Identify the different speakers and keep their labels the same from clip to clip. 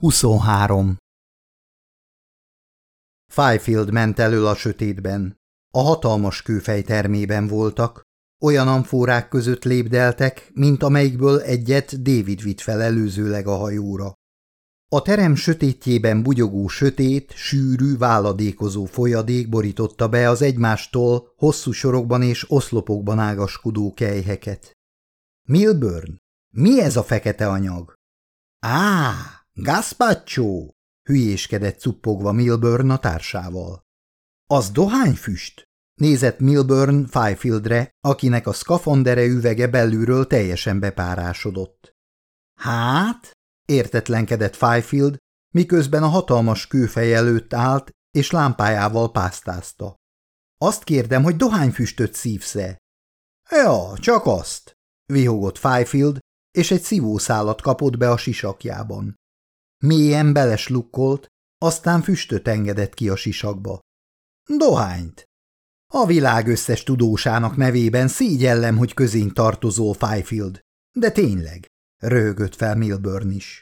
Speaker 1: 23. Fifield ment elől a sötétben. A hatalmas kőfej termében voltak, olyan amfórák között lépdeltek, mint amelyikből egyet David vitt fel előzőleg a hajóra. A terem sötétjében bugyogó sötét, sűrű, váladékozó folyadék borította be az egymástól hosszú sorokban és oszlopokban ágaskodó kejheket. Milburn, mi ez a fekete anyag? Á, Gazpacho! hülyéskedett cuppogva Milburn a társával. Az dohányfüst? Nézett Milburn Fiefieldre, akinek a szkafandere üvege belülről teljesen bepárásodott. Hát? értetlenkedett Fifield, miközben a hatalmas kőfej előtt állt, és lámpájával pásztázta. Azt kérdem, hogy dohányfüstöt szívsz-e? Ja, csak azt, vihogott Fifield, és egy szívószálat kapott be a sisakjában. Mélyen beleslukkolt, aztán füstöt engedett ki a sisakba. Dohányt! A világ összes tudósának nevében szígyellem, hogy közénk tartozol, Fifield. De tényleg, röhögött fel Milburn is.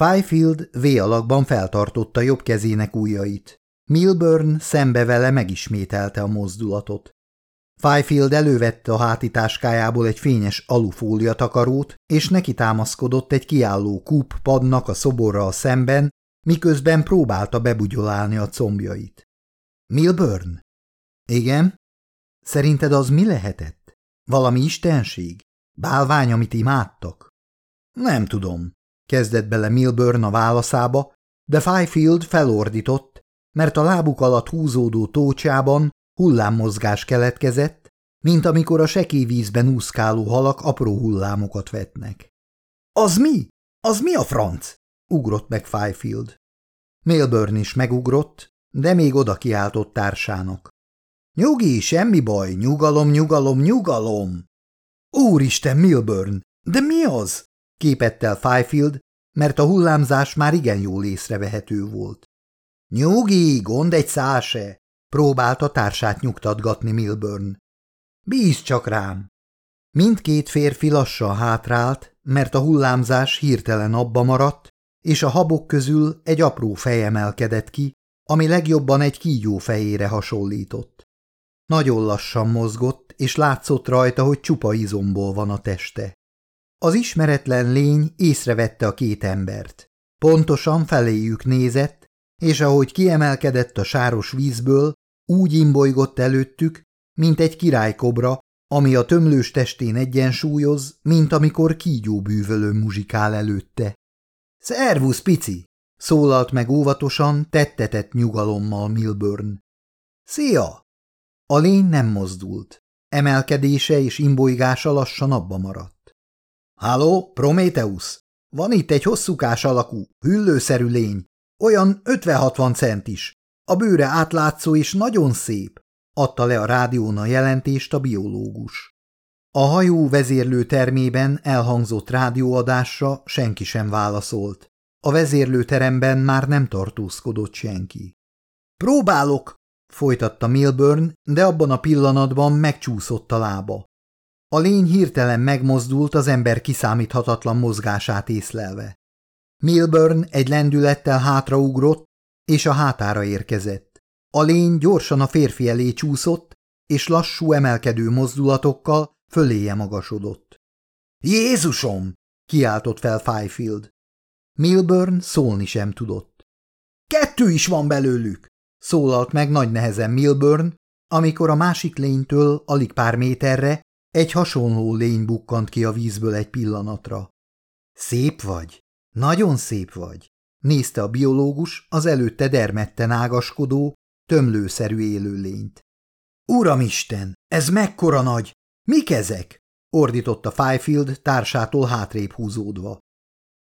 Speaker 1: Fifield V alakban feltartotta jobb kezének ujjait. Milburn szembe vele megismételte a mozdulatot. Fifield elővette a hátitáskájából egy fényes alufólia takarót, és neki támaszkodott egy kiálló kúp padnak a szoborral szemben, miközben próbálta bebugyolálni a combjait. Milburn? Igen? Szerinted az mi lehetett? Valami istenség? Bálvány, amit imádtak? Nem tudom, kezdett bele Milburn a válaszába, de Fifield felordított, mert a lábuk alatt húzódó tócsában Hullámmozgás keletkezett, mint amikor a sekély vízben úszkáló halak apró hullámokat vetnek. – Az mi? Az mi a franc? – ugrott meg Fifield. Milburn is megugrott, de még oda kiáltott társának. – Nyugi, semmi baj, nyugalom, nyugalom, nyugalom! – Úristen, Milburn, de mi az? – képett el Fifield, mert a hullámzás már igen jól észrevehető volt. – Nyugi, gond egy száse! Próbálta társát nyugtatgatni Milburn. Bíz csak rám! Mindkét férfi lassan hátrált, mert a hullámzás hirtelen abba maradt, és a habok közül egy apró fej emelkedett ki, ami legjobban egy kígyó fejére hasonlított. Nagyon lassan mozgott, és látszott rajta, hogy csupa izomból van a teste. Az ismeretlen lény észrevette a két embert. Pontosan feléjük nézett, és ahogy kiemelkedett a sáros vízből, úgy imbolygott előttük, mint egy királykobra, ami a tömlős testén egyensúlyoz, mint amikor kígyó bűvölő muzsikál előtte. – Szervusz, pici! – szólalt meg óvatosan, tettetett nyugalommal Milburn. – Szia! A lény nem mozdult. Emelkedése és imbolygása lassan abba maradt. – Háló, Prométeusz! Van itt egy hosszúkás alakú, hüllőszerű lény, olyan 50-60 centis, a bőre átlátszó és nagyon szép, adta le a rádión a jelentést a biológus. A hajó vezérlő termében elhangzott rádióadásra senki sem válaszolt. A vezérlőteremben már nem tartózkodott senki. Próbálok, folytatta Milburn, de abban a pillanatban megcsúszott a lába. A lény hirtelen megmozdult az ember kiszámíthatatlan mozgását észlelve. Milburn egy lendülettel hátraugrott, és a hátára érkezett. A lény gyorsan a férfi elé csúszott, és lassú emelkedő mozdulatokkal föléje magasodott. – Jézusom! – kiáltott fel Fifield. Milburn szólni sem tudott. – Kettő is van belőlük! – szólalt meg nagy nehezen Milburn, amikor a másik lénytől alig pár méterre egy hasonló lény bukkant ki a vízből egy pillanatra. – Szép vagy! Nagyon szép vagy! nézte a biológus az előtte dermedten ágaskodó, tömlőszerű élőlényt. Uramisten, ez mekkora nagy! Mik ezek? ordította Fifield társától hátrébb húzódva.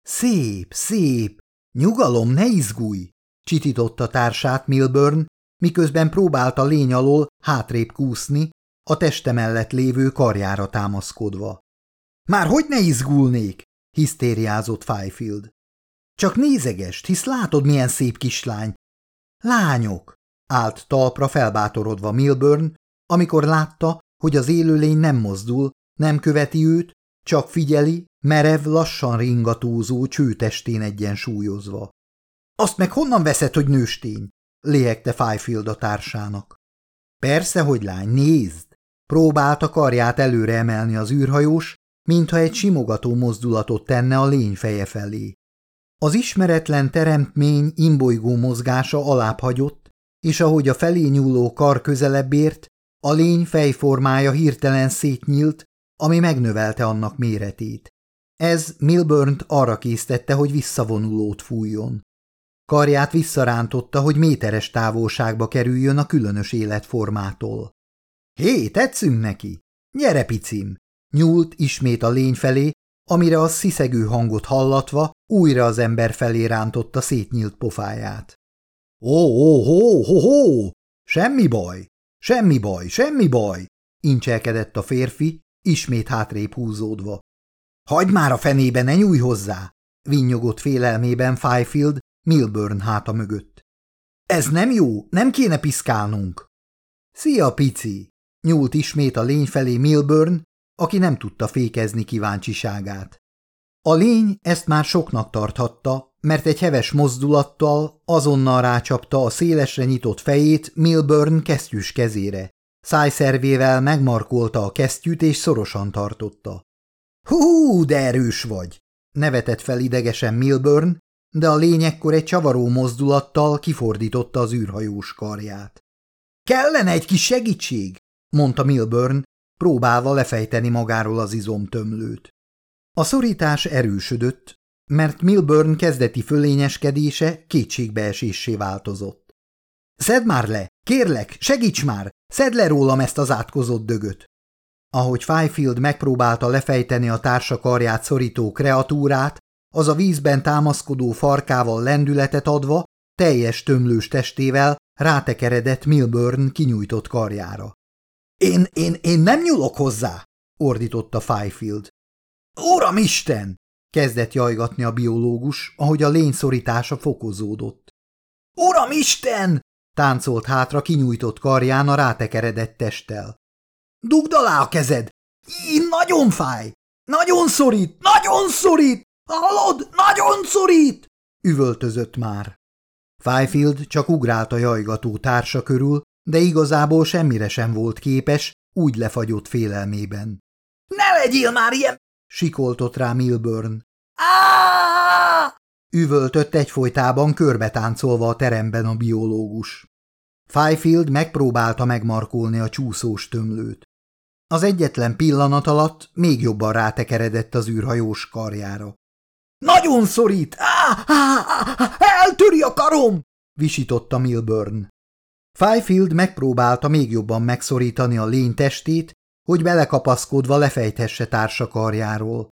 Speaker 1: Szép, szép! Nyugalom, ne izgulj! csitította társát Milburn, miközben próbálta lény alól hátrébb kúszni, a teste mellett lévő karjára támaszkodva. Már hogy ne izgulnék? Hisztériázott Fifield. Csak nézegest, hisz látod, milyen szép kislány. Lányok! Állt talpra felbátorodva Milburn, amikor látta, hogy az élőlény nem mozdul, nem követi őt, csak figyeli, merev, lassan ringatózó csőtestén egyensúlyozva. Azt meg honnan veszed, hogy nőstény? léhegte Fifield a társának. Persze, hogy lány, nézd! Próbálta karját előre emelni az űrhajós, mintha egy simogató mozdulatot tenne a lény feje felé. Az ismeretlen teremtmény imbolygó mozgása alább hagyott, és ahogy a felé nyúló kar közelebb ért, a lény fejformája hirtelen szétnyílt, ami megnövelte annak méretét. Ez Milburnt arra késztette, hogy visszavonulót fújjon. Karját visszarántotta, hogy méteres távolságba kerüljön a különös életformától. Hé, tetszünk neki? Gyere, picim! Nyúlt ismét a lény felé, amire a sziszegő hangot hallatva újra az ember felé rántotta szétnyílt pofáját. Ó, ó, hó, hó, hó! Semmi baj, semmi baj, semmi baj! incselkedett a férfi, ismét hátrébb húzódva. Hagyd már a fenébe, ne nyújj hozzá! vinnyogott félelmében Fifield Milburn háta mögött. Ez nem jó, nem kéne piszkálnunk. Szia, pici! Nyúlt ismét a lény felé Milburn, aki nem tudta fékezni kíváncsiságát. A lény ezt már soknak tarthatta, mert egy heves mozdulattal azonnal rácsapta a szélesre nyitott fejét Milburn kesztyűs kezére. Szájszervével megmarkolta a kesztyűt és szorosan tartotta. – Hú, de erős vagy! – nevetett fel idegesen Milburn, de a lény ekkor egy csavaró mozdulattal kifordította az űrhajós karját. – Kellene egy kis segítség! – mondta Milburn, próbálva lefejteni magáról az izomtömlőt. A szorítás erősödött, mert Milburn kezdeti fölényeskedése kétségbeesésé változott. – Szedd már le! Kérlek, segíts már! Szedd le rólam ezt az átkozott dögöt! Ahogy Fifield megpróbálta lefejteni a társa karját szorító kreatúrát, az a vízben támaszkodó farkával lendületet adva, teljes tömlős testével rátekeredett Milburn kinyújtott karjára. Én, én, én nem nyúlok hozzá, ordította Fifield. Uram Isten! kezdett jajgatni a biológus, ahogy a lény szorítása fokozódott. Uram Isten! táncolt hátra kinyújtott karján a rátekeredett testtel. Dugd alá a kezed! Így nagyon fáj! Nagyon szorít! Nagyon szorít! Hallod? Nagyon szorít! üvöltözött már. Fifield csak ugrált a jajgató társa körül, de igazából semmire sem volt képes, úgy lefagyott félelmében. – Ne legyél már ilyen! – sikoltott rá Milburn. Üvöltött egyfolytában körbetáncolva a teremben a biológus. Fifield megpróbálta megmarkolni a csúszós tömlőt. Az egyetlen pillanat alatt még jobban rátekeredett az űrhajós karjára. – Nagyon szorít! Á, á, á, eltöri a karom! – visította Milburn. Fifield megpróbálta még jobban megszorítani a lény testét, hogy belekapaszkodva lefejthesse társa karjáról.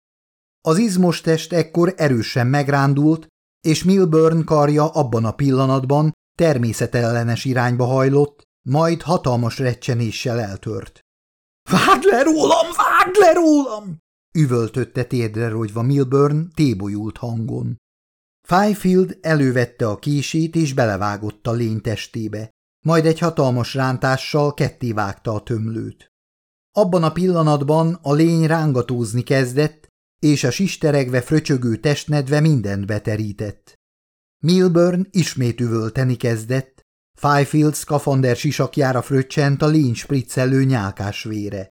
Speaker 1: Az izmos test ekkor erősen megrándult, és Milburn karja abban a pillanatban természetellenes irányba hajlott, majd hatalmas recsenéssel eltört. – Vágd le rólam, vágd le rólam! – üvöltötte térdre rogyva Milburn tébolyult hangon. Fifield elővette a kését és belevágott a lény testébe majd egy hatalmas rántással ketté vágta a tömlőt. Abban a pillanatban a lény rángatózni kezdett, és a sisteregve fröcsögő testnedve mindent beterített. Milburn ismét üvölteni kezdett, Fifield skafander sisakjára fröccsent a lény spriccelő nyálkás vére.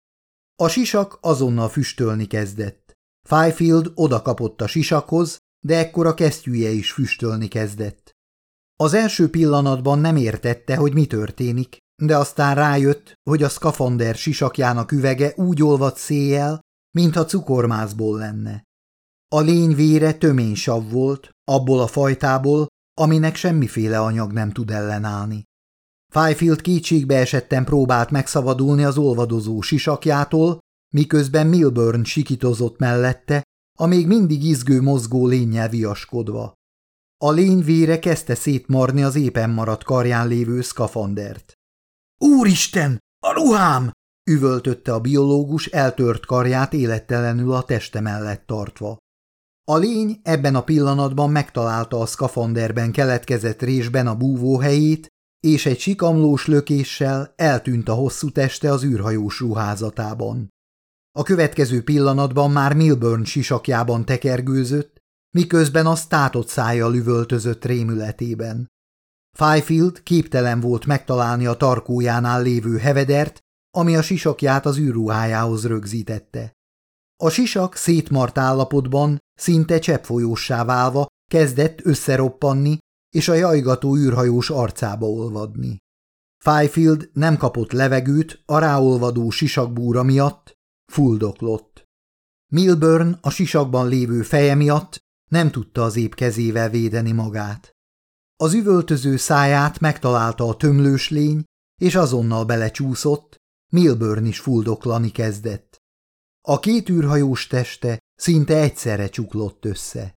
Speaker 1: A sisak azonnal füstölni kezdett. Fifield odakapott a sisakhoz, de ekkor a kesztyűje is füstölni kezdett. Az első pillanatban nem értette, hogy mi történik, de aztán rájött, hogy a szkafander sisakjának üvege úgy olvad széjjel, mintha cukormászból lenne. A lény vére töménysav volt, abból a fajtából, aminek semmiféle anyag nem tud ellenállni. Fifield kétségbe esetten próbált megszabadulni az olvadozó sisakjától, miközben Milburn sikitozott mellette, a még mindig izgő mozgó lényel viaskodva. A lény vére kezdte szétmarni az éppen maradt karján lévő szkafandert. – Úristen, a ruhám! – üvöltötte a biológus eltört karját élettelenül a teste mellett tartva. A lény ebben a pillanatban megtalálta a szkafanderben keletkezett résben a búvóhelyét, és egy sikamlós lökéssel eltűnt a hosszú teste az űrhajós ruházatában. A következő pillanatban már Milburn sisakjában tekergőzött, miközben a tátott szájjal üvöltözött rémületében. Fifield képtelen volt megtalálni a tarkójánál lévő hevedert, ami a sisakját az űrruhájához rögzítette. A sisak szétmart állapotban, szinte cseppfolyóssá válva kezdett összeroppanni, és a jajgató űrhajós arcába olvadni. Fifield nem kapott levegőt a ráolvadó sisakbúra miatt, fuldoklott. Milburn a sisakban lévő feje miatt nem tudta az épp kezével védeni magát. Az üvöltöző száját megtalálta a tömlős lény, és azonnal belecsúszott, Milburn is fuldoklani kezdett. A két űrhajós teste szinte egyszerre csuklott össze.